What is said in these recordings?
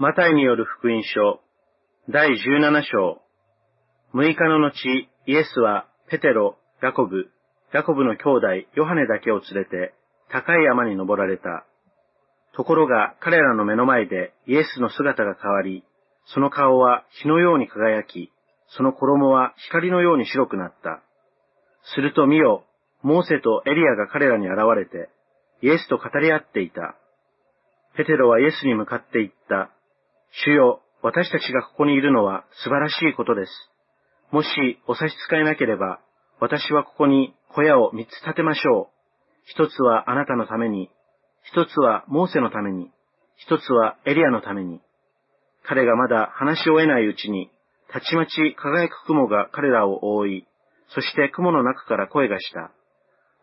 マタイによる福音書、第17章。6日の後、イエスはペテロ、ヤコブ、ヤコブの兄弟ヨハネだけを連れて高い山に登られた。ところが彼らの目の前でイエスの姿が変わり、その顔は火のように輝き、その衣は光のように白くなった。すると見よ、モーセとエリアが彼らに現れて、イエスと語り合っていた。ペテロはイエスに向かって言った。主よ、私たちがここにいるのは素晴らしいことです。もしお差し支えなければ、私はここに小屋を三つ建てましょう。一つはあなたのために、一つはモーセのために、一つはエリアのために。彼がまだ話し終えないうちに、たちまち輝く雲が彼らを覆い、そして雲の中から声がした。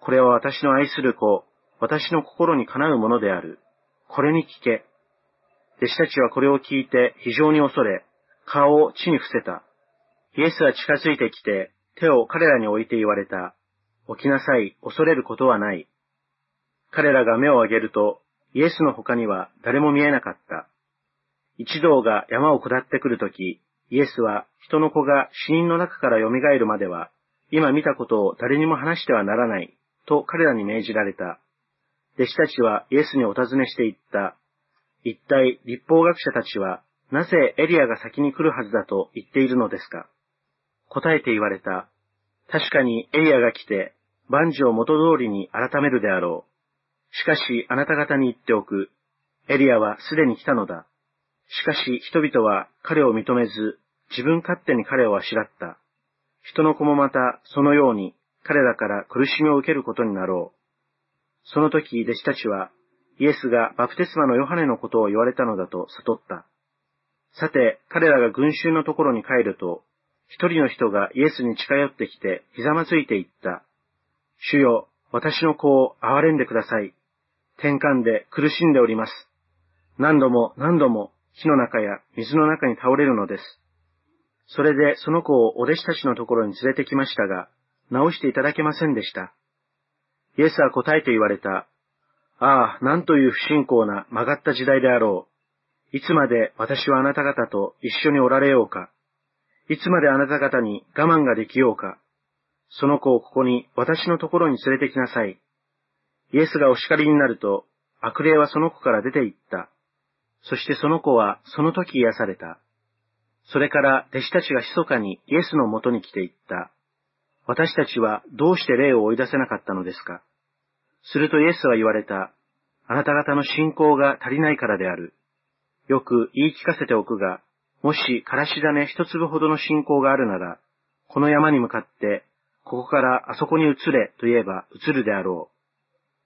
これは私の愛する子、私の心にかなうものである。これに聞け。弟子たちはこれを聞いて非常に恐れ、顔を地に伏せた。イエスは近づいてきて、手を彼らに置いて言われた。起きなさい、恐れることはない。彼らが目を上げると、イエスの他には誰も見えなかった。一同が山を下ってくるとき、イエスは人の子が死人の中から蘇るまでは、今見たことを誰にも話してはならない、と彼らに命じられた。弟子たちはイエスにお尋ねして言った。一体立法学者たちはなぜエリアが先に来るはずだと言っているのですか？答えて言われた。確かにエリアが来て万事を元通りに改めるであろう。しかしあなた方に言っておく。エリアはすでに来たのだ。しかし人々は彼を認めず、自分勝手に彼をあしらった。人の子もまたそのように彼らから苦しみを受けることになろう。その時弟子たちはイエスがバプテスマのヨハネのことを言われたのだと悟った。さて、彼らが群衆のところに帰ると、一人の人がイエスに近寄ってきて、ひざまずいていった。主よ、私の子を憐れんでください。転換で苦しんでおります。何度も何度も火の中や水の中に倒れるのです。それでその子をお弟子たちのところに連れてきましたが、治していただけませんでした。イエスは答えて言われた。ああ、なんという不信仰な曲がった時代であろう。いつまで私はあなた方と一緒におられようか。いつまであなた方に我慢ができようか。その子をここに私のところに連れてきなさい。イエスがお叱りになると、悪霊はその子から出て行った。そしてその子はその時癒された。それから弟子たちが密かにイエスのもとに来て言った。私たちはどうして霊を追い出せなかったのですか？するとイエスは言われた。あなた方の信仰が足りないからである。よく言い聞かせておくが、もしからし種一粒ほどの信仰があるなら、この山に向かって、ここからあそこに移れと言えば移るであろう。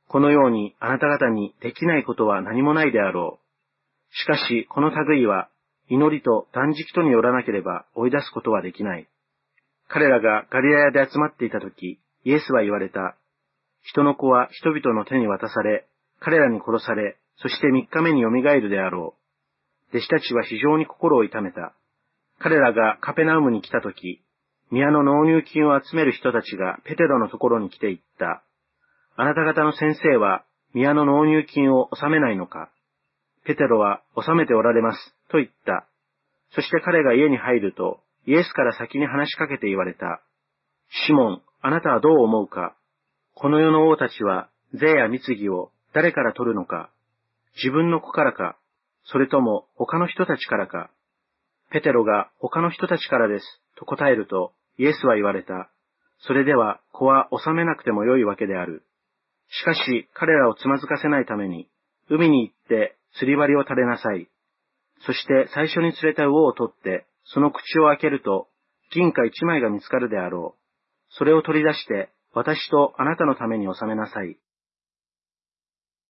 このようにあなた方にできないことは何もないであろう。しかし、この類は、祈りと断食とによらなければ追い出すことはできない。彼らがガリラヤで集まっていたとき、イエスは言われた。人の子は人々の手に渡され、彼らに殺され、そして三日目に蘇るであろう。弟子たちは非常に心を痛めた。彼らがカペナウムに来た時、宮の納入金を集める人たちがペテロのところに来て言った。あなた方の先生は宮の納入金を納めないのかペテロは納めておられます、と言った。そして彼が家に入ると、イエスから先に話しかけて言われた。シモン、あなたはどう思うか？この世の王たちは税や貢ぎを誰から取るのか、自分の子からか、それとも他の人たちからか。ペテロが他の人たちからです、と答えると、イエスは言われた。それでは子は納めなくてもよいわけである。しかし彼らをつまずかせないために、海に行って釣り針を垂れなさい。そして最初に釣れた魚を取って、その口を開けると、銀貨一枚が見つかるであろう。それを取り出して、私とあなたのために収めなさい。